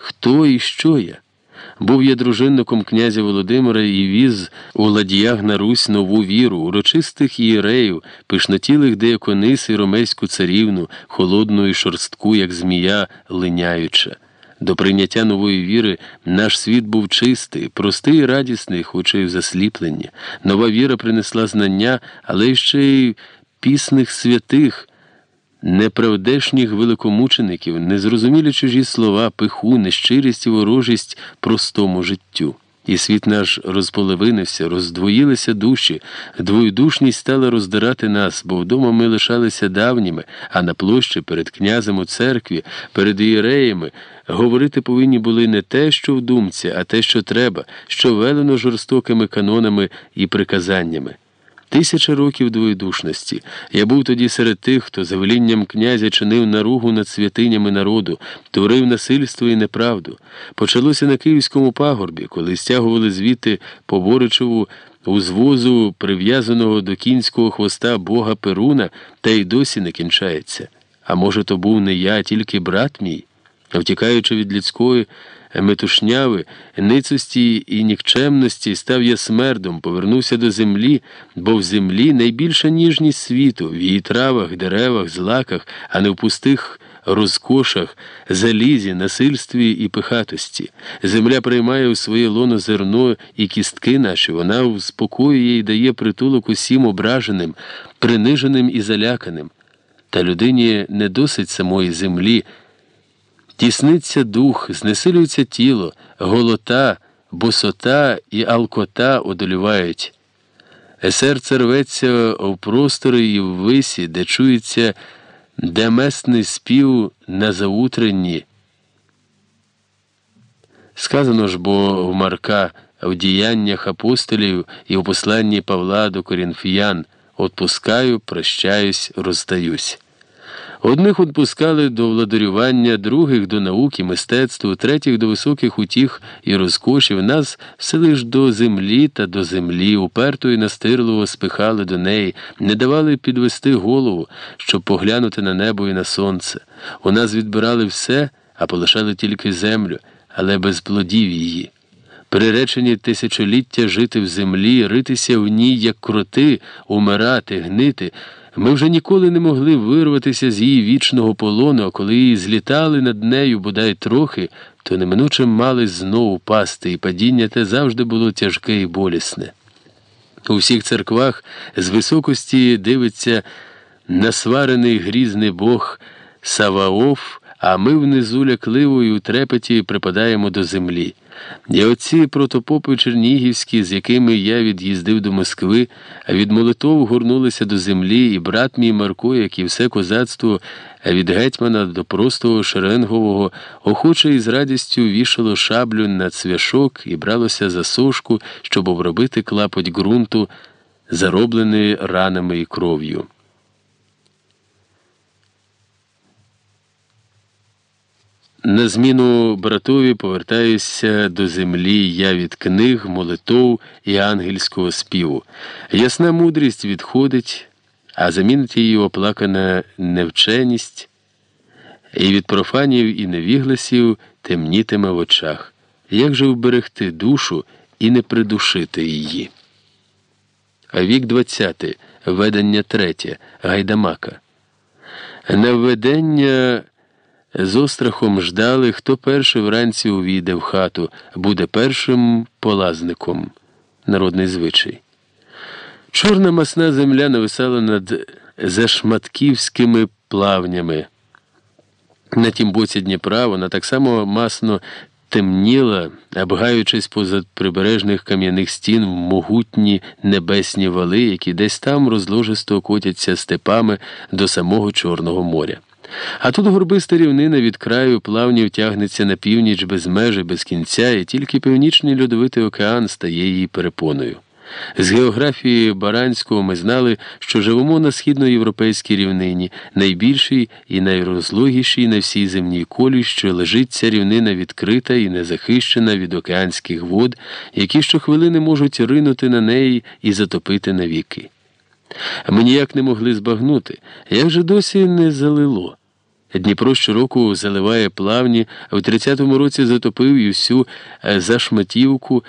хто і що я. Був я дружинником князя Володимира і віз у ладіях на Русь нову віру, урочистих ієреїв, пишнотілих деяконис і ромейську царівну, холодну і шорстку, як змія, линяюча. До прийняття нової віри наш світ був чистий, простий і радісний, хоч і в засліпленні. Нова віра принесла знання, але ще й пісних святих неправдешніх великомучеників, незрозумілі чужі слова, пиху, нещирість і ворожість простому життю. І світ наш розполовинився, роздвоїлися душі, двоєдушність стала роздирати нас, бо вдома ми лишалися давніми, а на площі перед князем у церкві, перед ієреями говорити повинні були не те, що в думці, а те, що треба, що велено жорстокими канонами і приказаннями. Тисяча років двоєдушності. Я був тоді серед тих, хто за велінням князя чинив наругу над святинями народу, творив насильство і неправду. Почалося на Київському пагорбі, коли стягували звідти по Боричеву узвозу прив'язаного до кінського хвоста бога Перуна, та й досі не кінчається. А може, то був не я, тільки брат мій, втікаючи від людської метушняви, ницості і нікчемності став я смердом, повернувся до землі, бо в землі найбільша ніжність світу, в її травах, деревах, злаках, а не в пустих розкошах, залізі, насильстві і пихатості. Земля приймає у своє лоно зерно і кістки наші, вона успокоює і дає притулок усім ображеним, приниженим і заляканим. Та людині не досить самої землі. Тісниться дух, знесилюється тіло, голота, босота і алкота одолівають. Серце рветься в простори і в висі, де чується демесний спів на заутренні. Сказано ж бо в Марка в діяннях апостолів і в посланні Павла до корінфіян отпускаю, прощаюсь, роздаюсь. Одних відпускали до владарювання, других до науки, мистецтва, третіх до високих утіх і розкошів, нас все лиш до землі та до землі, уперто і настирливо спихали до неї, не давали підвести голову, щоб поглянути на небо і на сонце. У нас відбирали все, а полишали тільки землю, але без плодів її. Приречені тисячоліття жити в землі, ритися в ній, як кроти, умирати, гнити. Ми вже ніколи не могли вирватися з її вічного полону, а коли її злітали над нею, бодай трохи, то неминуче мали знову пасти, і падіння те завжди було тяжке і болісне. У всіх церквах з високості дивиться насварений грізний бог Саваоф, а ми внизу лякливо і у трепеті припадаємо до землі. І оці протопопи чернігівські, з якими я від'їздив до Москви, від молитов горнулися до землі, і брат мій Марко, як і все козацтво, від гетьмана до простого шеренгового, охоче і з радістю вішало шаблю на цвяшок і бралося за сошку, щоб обробити клапоть ґрунту, зароблений ранами і кров'ю. На зміну братові повертаюся до землі я від книг, молитов і ангельського співу. Ясна мудрість відходить, а замінить її оплакана невченість, і від профанів і невігласів темнітиме в очах. Як же вберегти душу і не придушити її? Вік двадцятий, ведення третє, гайдамака. На введення з острахом ждали, хто перший вранці увійде в хату, буде першим полазником. Народний звичай. Чорна масна земля нависала над зашматківськими плавнями. На тім боці Дніпра вона так само масно темніла, обгаючись позад прибережних кам'яних стін в могутні небесні вали, які десь там розложисто котяться степами до самого Чорного моря. А тут горбиста рівнина від краю плавнів тягнеться на північ без межі, без кінця, і тільки північний льодовитий океан стає її перепоною. З географії Баранського ми знали, що живемо на східноєвропейській рівнині, найбільшій і найрозлогішій на всій земній колі, що лежить ця рівнина відкрита і незахищена від океанських вод, які щохвилини можуть ринути на неї і затопити навіки. Ми ніяк не могли збагнути, як же досі не залило. Дніпро щороку заливає плавні, а в 30-му році затопив і всю е, Зашматівку